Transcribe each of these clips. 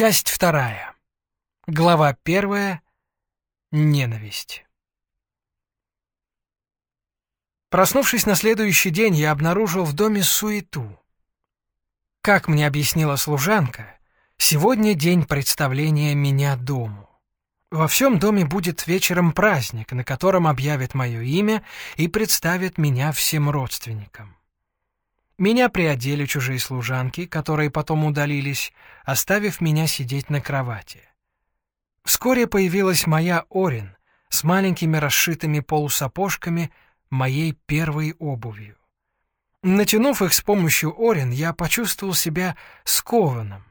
Часть вторая. Глава первая. Ненависть. Проснувшись на следующий день, я обнаружил в доме суету. Как мне объяснила служанка, сегодня день представления меня дому. Во всем доме будет вечером праздник, на котором объявят мое имя и представят меня всем родственникам. Меня приодели чужие служанки, которые потом удалились, оставив меня сидеть на кровати. Вскоре появилась моя Орин с маленькими расшитыми полусапожками моей первой обувью. Натянув их с помощью Орин, я почувствовал себя скованным.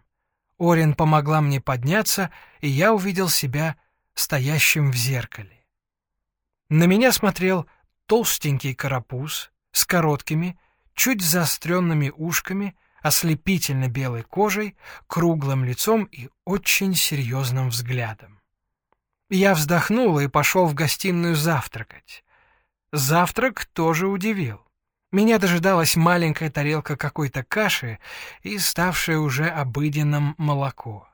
Орин помогла мне подняться, и я увидел себя стоящим в зеркале. На меня смотрел толстенький карапуз с короткими, чуть заостренными ушками, ослепительно белой кожей, круглым лицом и очень серьезным взглядом. Я вздохнул и пошел в гостиную завтракать. Завтрак тоже удивил. Меня дожидалась маленькая тарелка какой-то каши и ставшее уже обыденным молоко.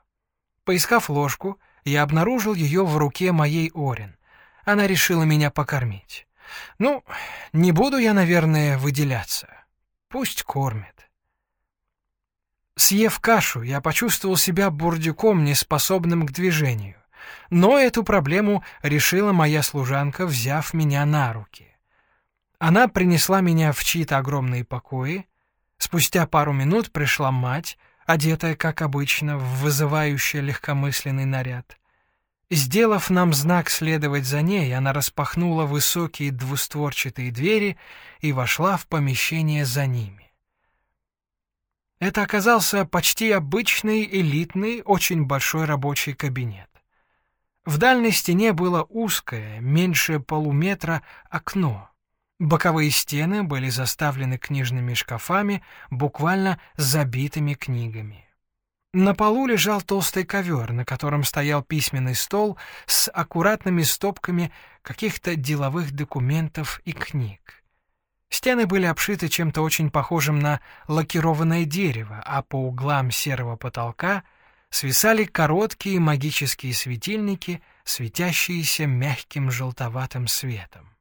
Поискав ложку, я обнаружил ее в руке моей Орин. Она решила меня покормить. Ну, не буду я, наверное, выделяться. Пусть кормит. Съев кашу, я почувствовал себя бурдюком, неспособным к движению. Но эту проблему решила моя служанка, взяв меня на руки. Она принесла меня в чьи-то огромные покои. Спустя пару минут пришла мать, одетая, как обычно, в вызывающий легкомысленный наряд. Сделав нам знак следовать за ней, она распахнула высокие двустворчатые двери и вошла в помещение за ними. Это оказался почти обычный, элитный, очень большой рабочий кабинет. В дальней стене было узкое, меньше полуметра, окно. Боковые стены были заставлены книжными шкафами, буквально забитыми книгами. На полу лежал толстый ковер, на котором стоял письменный стол с аккуратными стопками каких-то деловых документов и книг. Стены были обшиты чем-то очень похожим на лакированное дерево, а по углам серого потолка свисали короткие магические светильники, светящиеся мягким желтоватым светом.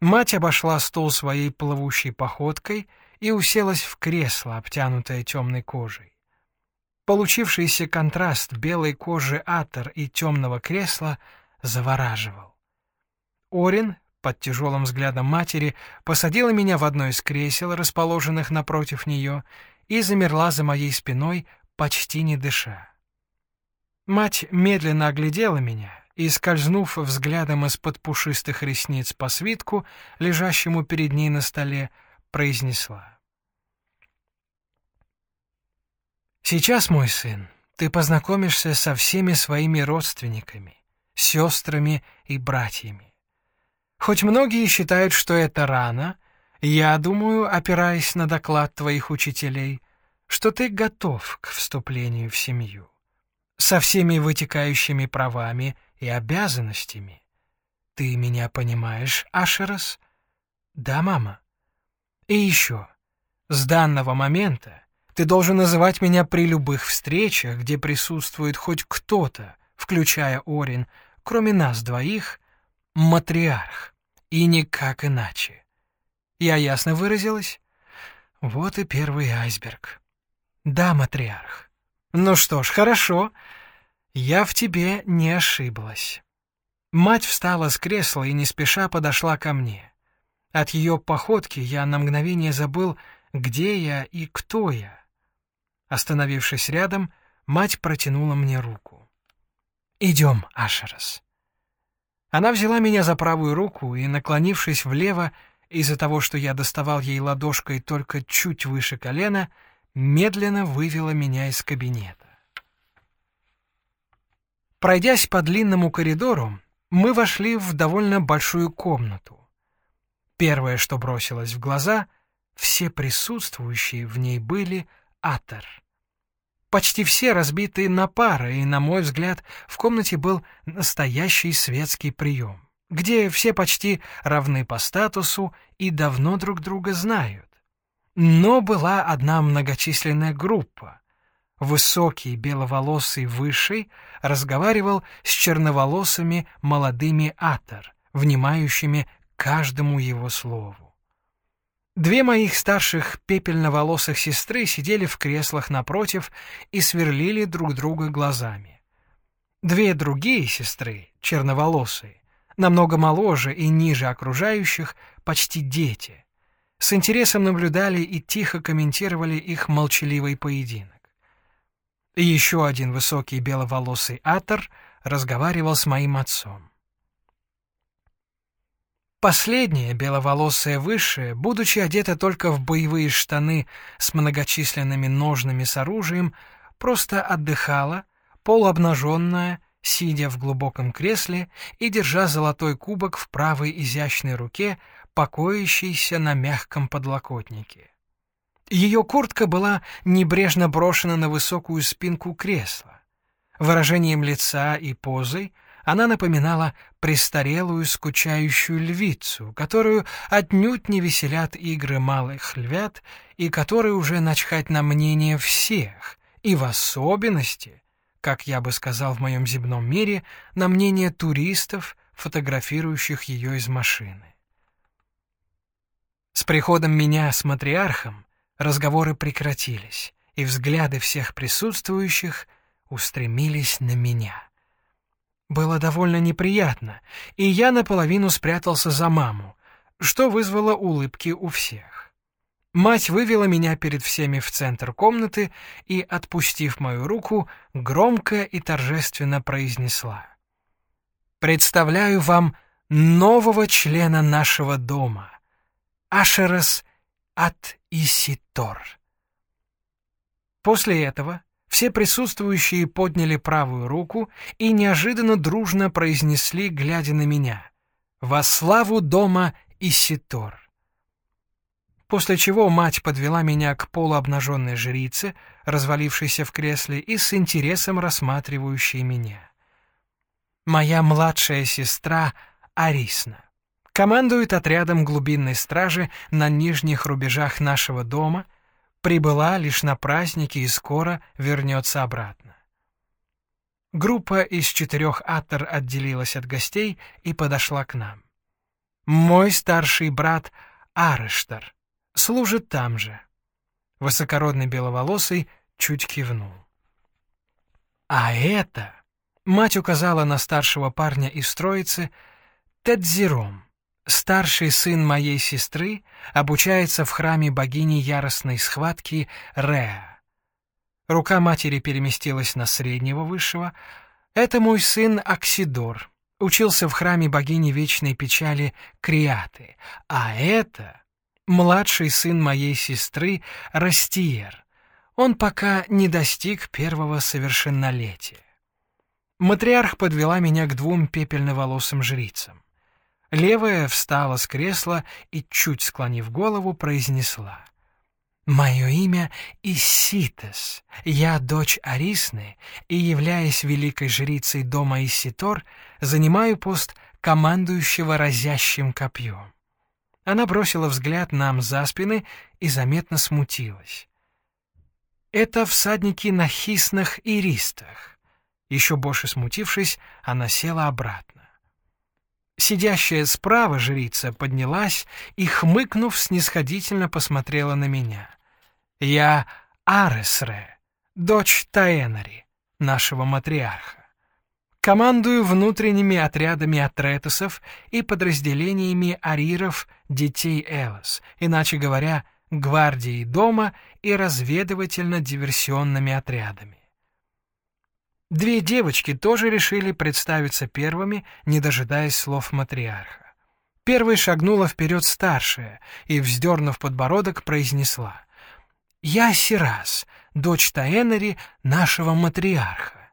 Мать обошла стол своей плывущей походкой — и уселась в кресло, обтянутое темной кожей. Получившийся контраст белой кожи Атер и темного кресла завораживал. Орин, под тяжелым взглядом матери, посадила меня в одно из кресел, расположенных напротив нее, и замерла за моей спиной, почти не дыша. Мать медленно оглядела меня и, скользнув взглядом из-под пушистых ресниц по свитку, лежащему перед ней на столе, произнесла. «Сейчас, мой сын, ты познакомишься со всеми своими родственниками, сестрами и братьями. Хоть многие считают, что это рано, я думаю, опираясь на доклад твоих учителей, что ты готов к вступлению в семью, со всеми вытекающими правами и обязанностями. Ты меня понимаешь, Ашерас? Да, мама. И еще, с данного момента ты должен называть меня при любых встречах, где присутствует хоть кто-то, включая Орин, кроме нас двоих, матриарх, и никак иначе. Я ясно выразилась? Вот и первый айсберг. Да, матриарх. Ну что ж, хорошо. Я в тебе не ошиблась. Мать встала с кресла и не спеша подошла ко мне. От ее походки я на мгновение забыл, где я и кто я. Остановившись рядом, мать протянула мне руку. «Идем, Ашерас». Она взяла меня за правую руку и, наклонившись влево, из-за того, что я доставал ей ладошкой только чуть выше колена, медленно вывела меня из кабинета. Пройдясь по длинному коридору, мы вошли в довольно большую комнату. Первое, что бросилось в глаза, все присутствующие в ней были атор. Почти все разбиты на пары, и, на мой взгляд, в комнате был настоящий светский прием, где все почти равны по статусу и давно друг друга знают. Но была одна многочисленная группа. Высокий, беловолосый, высший разговаривал с черноволосыми молодыми атор, внимающими каждому его слову. Две моих старших пепельноволосых сестры сидели в креслах напротив и сверлили друг друга глазами. Две другие сестры, черноволосые, намного моложе и ниже окружающих, почти дети, с интересом наблюдали и тихо комментировали их молчаливый поединок. И еще один высокий беловолосый атор разговаривал с моим отцом. Последняя, беловолосая высшая, будучи одета только в боевые штаны с многочисленными ножными с оружием, просто отдыхала, полуобнаженная, сидя в глубоком кресле и держа золотой кубок в правой изящной руке, покоящийся на мягком подлокотнике. Ее куртка была небрежно брошена на высокую спинку кресла. Выражением лица и позой она напоминала престарелую скучающую львицу, которую отнюдь не веселят игры малых львят и которой уже начхать на мнение всех, и в особенности, как я бы сказал в моем земном мире, на мнение туристов, фотографирующих ее из машины. С приходом меня с матриархом разговоры прекратились, и взгляды всех присутствующих устремились на меня. Было довольно неприятно, и я наполовину спрятался за маму, что вызвало улыбки у всех. Мать вывела меня перед всеми в центр комнаты и, отпустив мою руку, громко и торжественно произнесла. «Представляю вам нового члена нашего дома, Ашерас Ат Иситор». После этого все присутствующие подняли правую руку и неожиданно дружно произнесли, глядя на меня, «Во славу дома Иситор». После чего мать подвела меня к полуобнаженной жрице, развалившейся в кресле и с интересом рассматривающей меня. Моя младшая сестра Арисна командует отрядом глубинной стражи на нижних рубежах нашего дома — прибыла лишь на праздники и скоро вернется обратно. Группа из четырех атор отделилась от гостей и подошла к нам. Мой старший брат Арештар служит там же. Высокородный беловолосый чуть кивнул. А это, мать указала на старшего парня из троицы, Тедзиром, Старший сын моей сестры обучается в храме богини яростной схватки Реа. Рука матери переместилась на среднего высшего. Это мой сын Оксидор, учился в храме богини вечной печали Криаты. А это младший сын моей сестры Растиер. Он пока не достиг первого совершеннолетия. Матриарх подвела меня к двум пепельноволосым жрицам. Левая встала с кресла и, чуть склонив голову, произнесла. «Мое имя Иситес. Я дочь Арисны и, являясь великой жрицей дома Иситор, занимаю пост командующего разящим копьем». Она бросила взгляд нам за спины и заметно смутилась. «Это всадники на хисных и ристах». Еще больше смутившись, она села обратно. Сидящая справа жрица поднялась и, хмыкнув, снисходительно посмотрела на меня. «Я Аресре, дочь Таэнари, нашего матриарха. Командую внутренними отрядами атретесов и подразделениями ариров детей Элос, иначе говоря, гвардией дома и разведывательно-диверсионными отрядами. Две девочки тоже решили представиться первыми, не дожидаясь слов матриарха. Первой шагнула вперед старшая и, вздернув подбородок, произнесла. «Я Сирас, дочь Таэнери, нашего матриарха».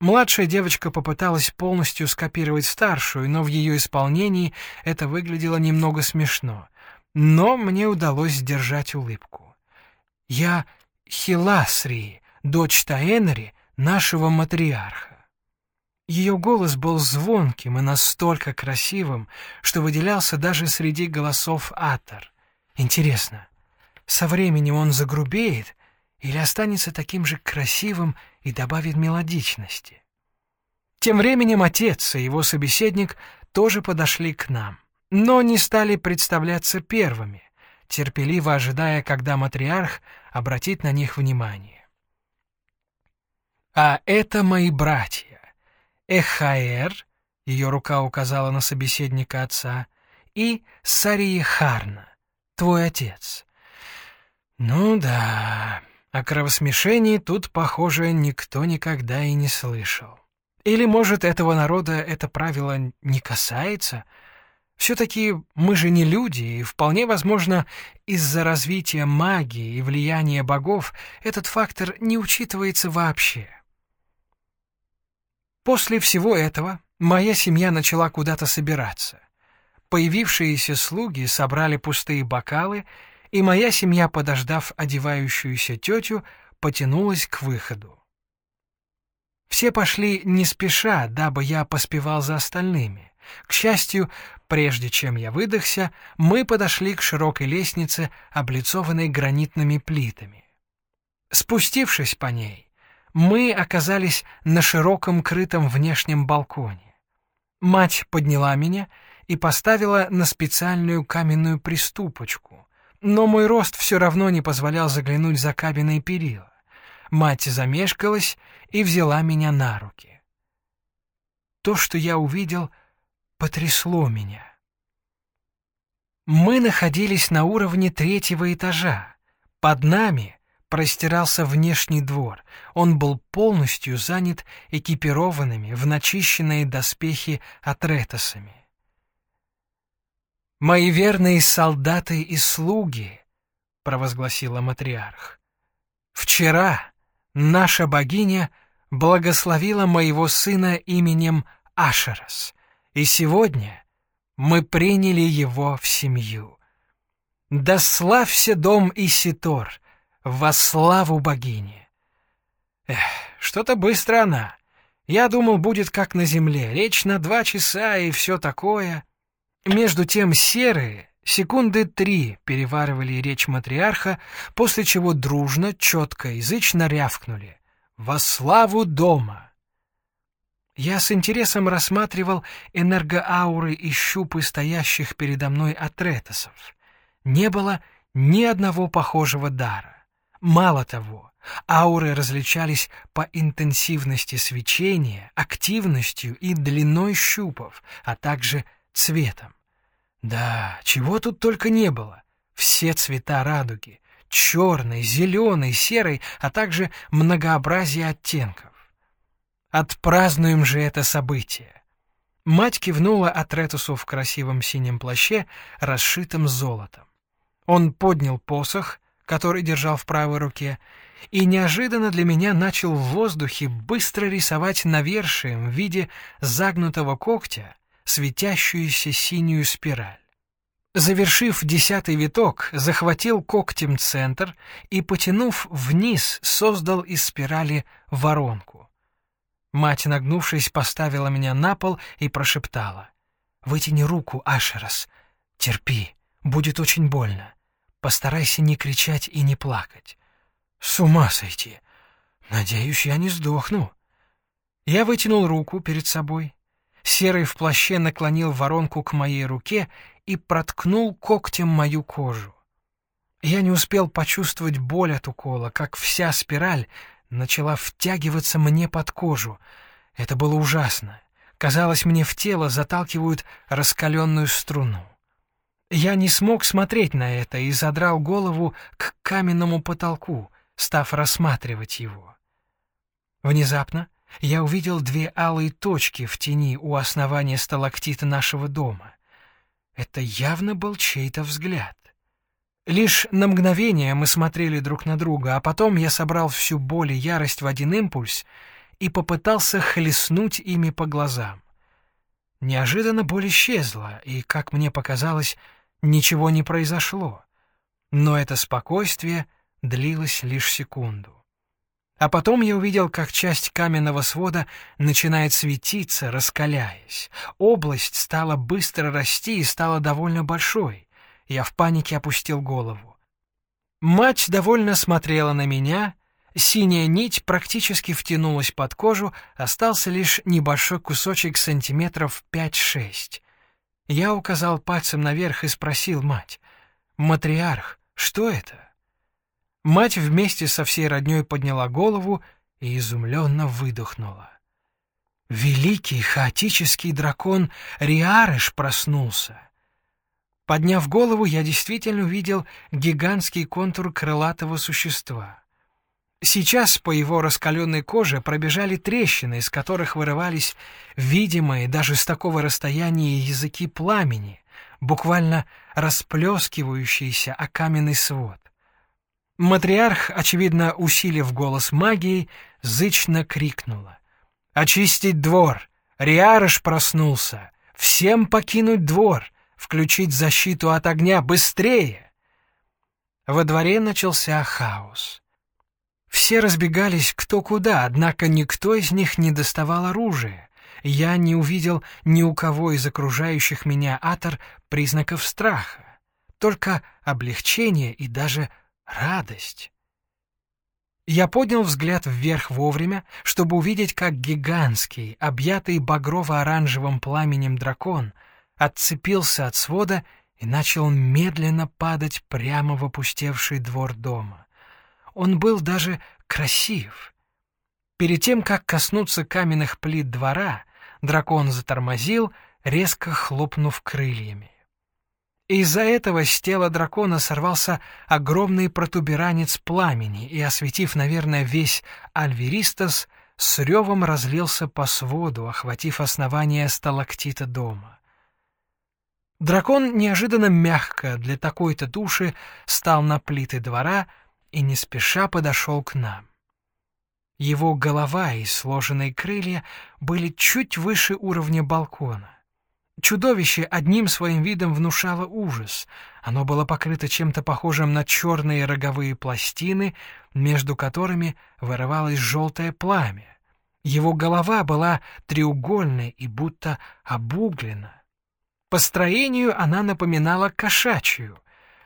Младшая девочка попыталась полностью скопировать старшую, но в ее исполнении это выглядело немного смешно. Но мне удалось сдержать улыбку. «Я Хиласри, дочь Таэнери, нашего матриарха. Ее голос был звонким и настолько красивым, что выделялся даже среди голосов Атор. Интересно, со временем он загрубеет или останется таким же красивым и добавит мелодичности. Тем временем отец и его собеседник тоже подошли к нам, но не стали представляться первыми, терпеливо ожидая, когда матриарх обратит на них внимание. «А это мои братья. Эхаэр, ее рука указала на собеседника отца, и Сариехарна, твой отец». «Ну да, о кровосмешении тут, похоже, никто никогда и не слышал. Или, может, этого народа это правило не касается?» Все-таки мы же не люди, и вполне возможно, из-за развития магии и влияния богов этот фактор не учитывается вообще. После всего этого моя семья начала куда-то собираться. Появившиеся слуги собрали пустые бокалы, и моя семья, подождав одевающуюся тетю, потянулась к выходу. Все пошли не спеша, дабы я поспевал за остальными. К счастью, прежде чем я выдохся, мы подошли к широкой лестнице, облицованной гранитными плитами. Спустившись по ней, мы оказались на широком крытом внешнем балконе. Мать подняла меня и поставила на специальную каменную приступочку, но мой рост все равно не позволял заглянуть за кабиной перила. Мать замешкалась и взяла меня на руки. То, что я увидел — потрясло меня. Мы находились на уровне третьего этажа. Под нами простирался внешний двор. Он был полностью занят экипированными в начищенные доспехи атретосами. «Мои верные солдаты и слуги», — провозгласила матриарх, — «вчера наша богиня благословила моего сына именем Ашерас, и сегодня мы приняли его в семью. Да славься дом Иситор во славу богини. Эх, что-то быстро она. Я думал, будет как на земле, речь на два часа и все такое. Между тем серые секунды три переваривали речь матриарха, после чего дружно, четко, язычно рявкнули. «Во славу дома!» Я с интересом рассматривал энергоауры и щупы стоящих передо мной атретосов. Не было ни одного похожего дара. Мало того, ауры различались по интенсивности свечения, активностью и длиной щупов, а также цветом. Да, чего тут только не было. Все цвета радуги — черный, зеленый, серый, а также многообразие оттенков. Отпразднуем же это событие. Мать кивнула Атретусу в красивом синем плаще, расшитом золотом. Он поднял посох, который держал в правой руке, и неожиданно для меня начал в воздухе быстро рисовать навершием в виде загнутого когтя светящуюся синюю спираль. Завершив десятый виток, захватил когтем центр и, потянув вниз, создал из спирали воронку. Мать, нагнувшись, поставила меня на пол и прошептала. «Вытяни руку, Ашерас. Терпи, будет очень больно. Постарайся не кричать и не плакать. С ума сойти. Надеюсь, я не сдохну». Я вытянул руку перед собой. Серый в плаще наклонил воронку к моей руке и проткнул когтем мою кожу. Я не успел почувствовать боль от укола, как вся спираль начала втягиваться мне под кожу. Это было ужасно. Казалось, мне в тело заталкивают раскаленную струну. Я не смог смотреть на это и задрал голову к каменному потолку, став рассматривать его. Внезапно я увидел две алые точки в тени у основания сталактита нашего дома. Это явно был чей-то взгляд. Лишь на мгновение мы смотрели друг на друга, а потом я собрал всю боль и ярость в один импульс и попытался хлестнуть ими по глазам. Неожиданно боль исчезла, и, как мне показалось, ничего не произошло. Но это спокойствие длилось лишь секунду. А потом я увидел, как часть каменного свода начинает светиться, раскаляясь. Область стала быстро расти и стала довольно большой. Я в панике опустил голову. Мать довольно смотрела на меня, синяя нить практически втянулась под кожу, остался лишь небольшой кусочек сантиметров 5-6. Я указал пальцем наверх и спросил мать, «Матриарх, что это?» Мать вместе со всей роднёй подняла голову и изумленно выдохнула. Великий хаотический дракон Риарыш проснулся. Подняв голову, я действительно увидел гигантский контур крылатого существа. Сейчас по его раскаленной коже пробежали трещины, из которых вырывались видимые даже с такого расстояния языки пламени, буквально расплескивающиеся о каменный свод. Матриарх, очевидно усилив голос магией, зычно крикнула. «Очистить двор! Риарыш проснулся! Всем покинуть двор! Включить защиту от огня! Быстрее!» Во дворе начался хаос. Все разбегались кто куда, однако никто из них не доставал оружия. Я не увидел ни у кого из окружающих меня атор признаков страха, только облегчение и даже радость. Я поднял взгляд вверх вовремя, чтобы увидеть, как гигантский, объятый багрово-оранжевым пламенем дракон отцепился от свода и начал медленно падать прямо в опустевший двор дома. Он был даже красив. Перед тем, как коснуться каменных плит двора, дракон затормозил, резко хлопнув крыльями. Из-за этого с тела дракона сорвался огромный протуберанец пламени и, осветив, наверное, весь Альверистас, с ревом разлился по своду, охватив основание сталактита дома. Дракон неожиданно мягко для такой-то души стал на плиты двора и не спеша подошел к нам. Его голова и сложенные крылья были чуть выше уровня балкона. Чудовище одним своим видом внушало ужас. Оно было покрыто чем-то похожим на черные роговые пластины, между которыми вырывалось желтое пламя. Его голова была треугольной и будто обуглена. По строению она напоминала кошачью.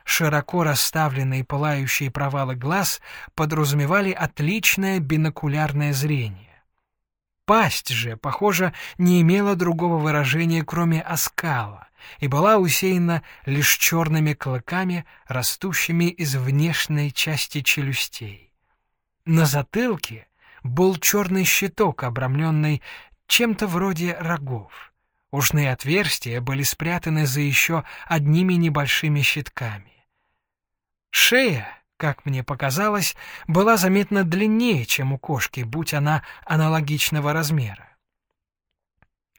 Широко расставленные пылающие провалы глаз подразумевали отличное бинокулярное зрение. Пасть же, похоже, не имела другого выражения, кроме оскала, и была усеяна лишь черными клыками, растущими из внешней части челюстей. На затылке был черный щиток, обрамленный чем-то вроде рогов. Ушные отверстия были спрятаны за еще одними небольшими щитками. Шея как мне показалось, была заметно длиннее, чем у кошки, будь она аналогичного размера.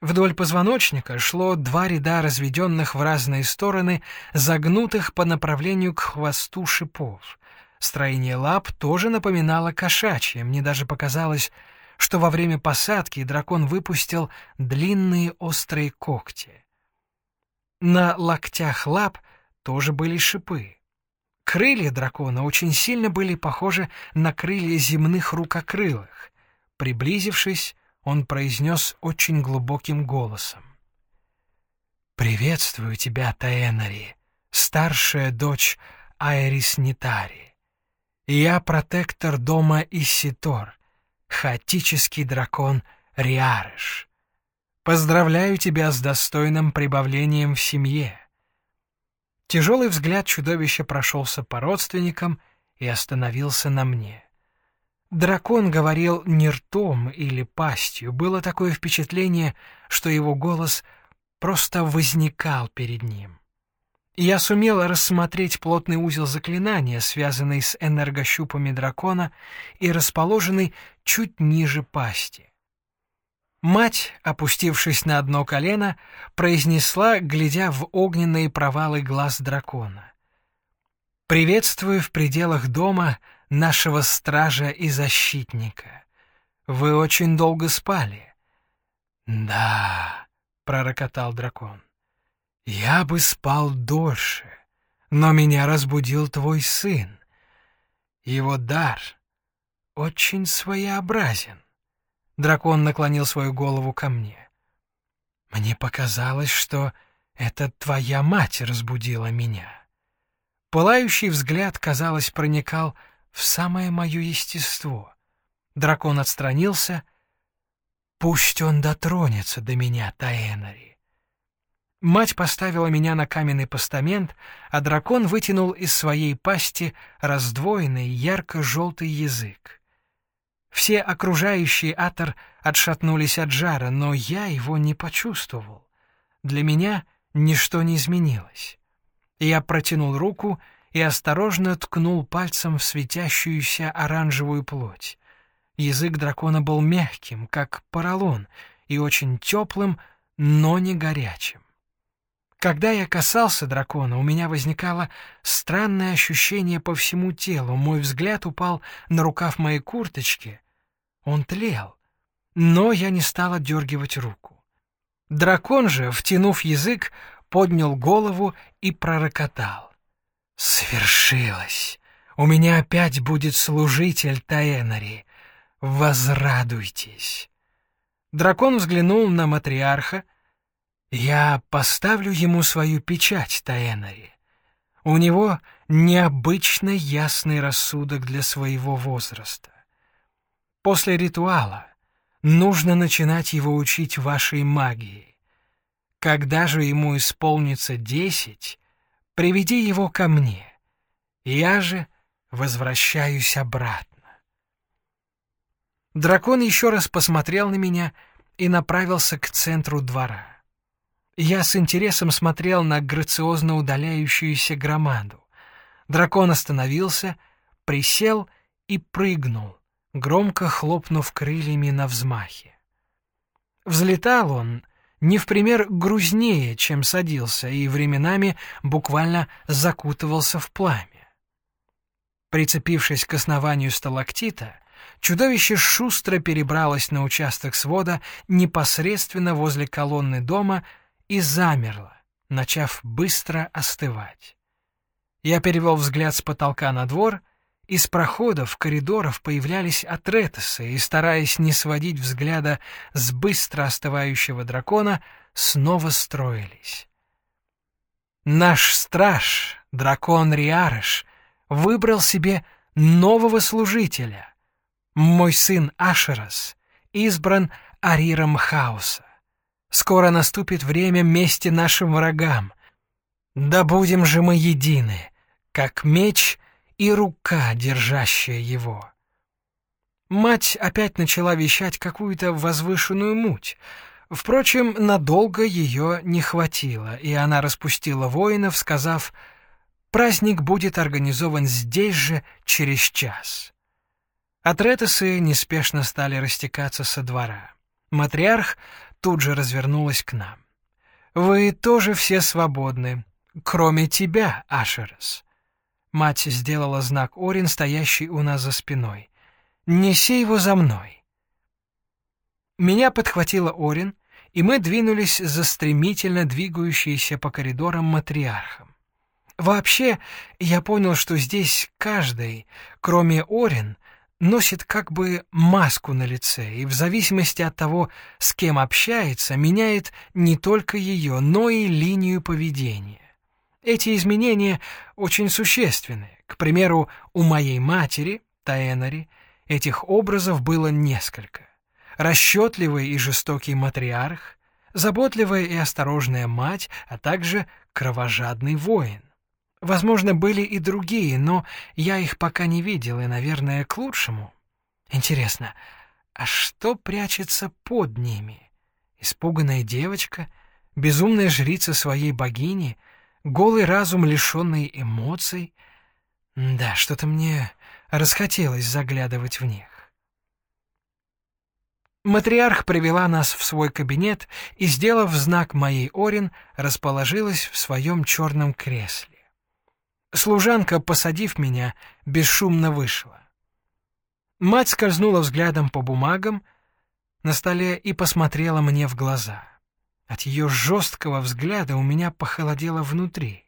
Вдоль позвоночника шло два ряда разведенных в разные стороны, загнутых по направлению к хвосту шипов. Строение лап тоже напоминало кошачье, мне даже показалось, что во время посадки дракон выпустил длинные острые когти. На локтях лап тоже были шипы. Крылья дракона очень сильно были похожи на крылья земных рукокрылых. Приблизившись, он произнес очень глубоким голосом. «Приветствую тебя, Таэнари, старшая дочь Айрис Нитари. Я протектор дома Иситор, хаотический дракон Риарыш. Поздравляю тебя с достойным прибавлением в семье. Тяжелый взгляд чудовища прошелся по родственникам и остановился на мне. Дракон говорил не ртом или пастью, было такое впечатление, что его голос просто возникал перед ним. Я сумел рассмотреть плотный узел заклинания, связанный с энергощупами дракона и расположенный чуть ниже пасти. Мать, опустившись на одно колено, произнесла, глядя в огненные провалы глаз дракона. «Приветствую в пределах дома нашего стража и защитника. Вы очень долго спали». «Да», — пророкотал дракон, — «я бы спал дольше, но меня разбудил твой сын. Его дар очень своеобразен. Дракон наклонил свою голову ко мне. «Мне показалось, что это твоя мать разбудила меня. Пылающий взгляд, казалось, проникал в самое мое естество. Дракон отстранился. «Пусть он дотронется до меня, Таэнари». Мать поставила меня на каменный постамент, а дракон вытянул из своей пасти раздвоенный ярко-желтый язык. Все окружающие атор отшатнулись от жара, но я его не почувствовал. Для меня ничто не изменилось. Я протянул руку и осторожно ткнул пальцем в светящуюся оранжевую плоть. Язык дракона был мягким, как поролон, и очень теплым, но не горячим. Когда я касался дракона, у меня возникало странное ощущение по всему телу. Мой взгляд упал на рукав моей курточки. Он тлел, но я не стал отдергивать руку. Дракон же, втянув язык, поднял голову и пророкотал. «Свершилось! У меня опять будет служитель Таэнари. Возрадуйтесь!» Дракон взглянул на матриарха. «Я поставлю ему свою печать, Таэнари. У него необычно ясный рассудок для своего возраста. После ритуала нужно начинать его учить вашей магии. Когда же ему исполнится десять, приведи его ко мне. Я же возвращаюсь обратно. Дракон еще раз посмотрел на меня и направился к центру двора. Я с интересом смотрел на грациозно удаляющуюся громаду. Дракон остановился, присел и прыгнул, громко хлопнув крыльями на взмахе. Взлетал он не в пример грузнее, чем садился, и временами буквально закутывался в пламя. Прицепившись к основанию сталактита, Чудовище шустро перебралось на участок свода непосредственно возле колонны дома и замерло, начав быстро остывать. Я перевел взгляд с потолка на двор, из проходов, коридоров появлялись атретесы и, стараясь не сводить взгляда с быстро остывающего дракона, снова строились. Наш страж, дракон Риарыш, выбрал себе нового служителя — мой сын Ашерас избран Ариром Хаоса. Скоро наступит время мести нашим врагам. Да будем же мы едины, как меч и рука, держащая его. Мать опять начала вещать какую-то возвышенную муть. Впрочем, надолго ее не хватило, и она распустила воинов, сказав, «Праздник будет организован здесь же через час». Атретесы неспешно стали растекаться со двора. Матриарх тут же развернулась к нам. «Вы тоже все свободны, кроме тебя, Ашерес». Мать сделала знак Орин, стоящий у нас за спиной. «Неси его за мной». Меня подхватила Орин, и мы двинулись за стремительно двигающейся по коридорам матриархом. Вообще, я понял, что здесь каждый, кроме Орин, носит как бы маску на лице и в зависимости от того, с кем общается, меняет не только ее, но и линию поведения. Эти изменения очень существенны. К примеру, у моей матери, Таэнари, этих образов было несколько. Расчетливый и жестокий матриарх, заботливая и осторожная мать, а также кровожадный воин. Возможно, были и другие, но я их пока не видел, и, наверное, к лучшему. Интересно, а что прячется под ними? Испуганная девочка, безумная жрица своей богини, голый разум, лишенный эмоций? Да, что-то мне расхотелось заглядывать в них. Матриарх привела нас в свой кабинет и, сделав знак моей Орин, расположилась в своем черном кресле. Служанка, посадив меня, бесшумно вышла. Мать скользнула взглядом по бумагам на столе и посмотрела мне в глаза. От ее жесткого взгляда у меня похолодело внутри.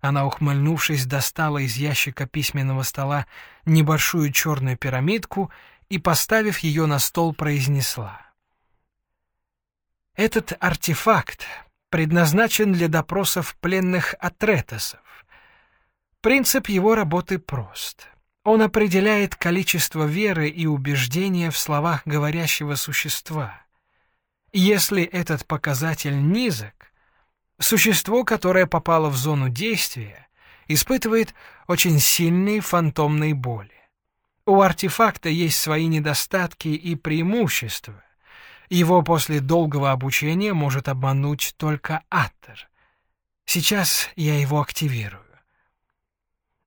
Она, ухмыльнувшись, достала из ящика письменного стола небольшую черную пирамидку и, поставив ее на стол, произнесла. «Этот артефакт предназначен для допросов пленных атретесов. Принцип его работы прост. Он определяет количество веры и убеждения в словах говорящего существа. Если этот показатель низок, существо, которое попало в зону действия, испытывает очень сильные фантомные боли. У артефакта есть свои недостатки и преимущества. Его после долгого обучения может обмануть только Аттер. Сейчас я его активирую.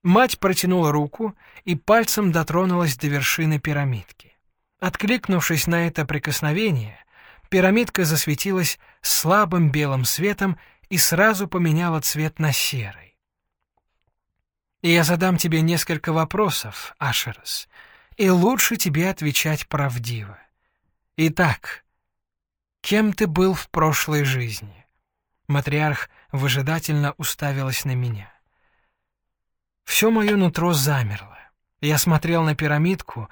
Мать протянула руку и пальцем дотронулась до вершины пирамидки. Откликнувшись на это прикосновение, пирамидка засветилась слабым белым светом и сразу поменяла цвет на серый. И я задам тебе несколько вопросов, Ашерос, и лучше тебе отвечать правдиво. Итак, кем ты был в прошлой жизни? Матриарх выжидательно уставилась на меня. Все мое нутро замерло. Я смотрел на пирамидку.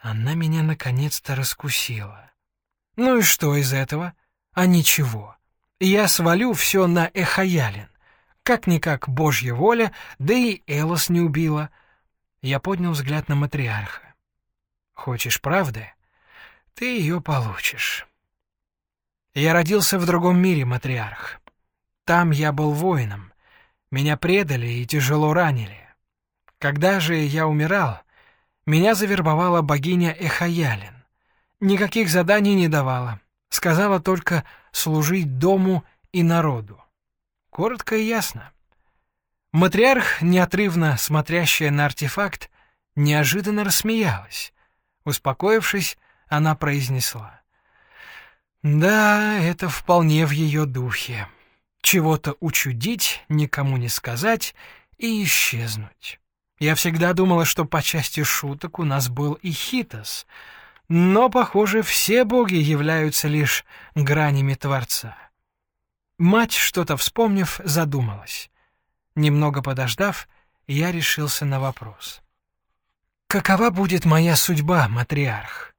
Она меня наконец-то раскусила. Ну и что из этого? А ничего. Я свалю все на Эхаялин. Как-никак божья воля, да и Элос не убила. Я поднял взгляд на матриарха. Хочешь правды? Ты ее получишь. Я родился в другом мире, матриарх. Там я был воином. Меня предали и тяжело ранили. Когда же я умирал, меня завербовала богиня Эхаялин. Никаких заданий не давала. Сказала только служить дому и народу. Коротко и ясно. Матриарх, неотрывно смотрящая на артефакт, неожиданно рассмеялась. Успокоившись, она произнесла. «Да, это вполне в ее духе. Чего-то учудить, никому не сказать и исчезнуть. Я всегда думала, что по части шуток у нас был и хитос, но, похоже, все боги являются лишь гранями Творца». Мать, что-то вспомнив, задумалась. Немного подождав, я решился на вопрос. «Какова будет моя судьба, матриарх?»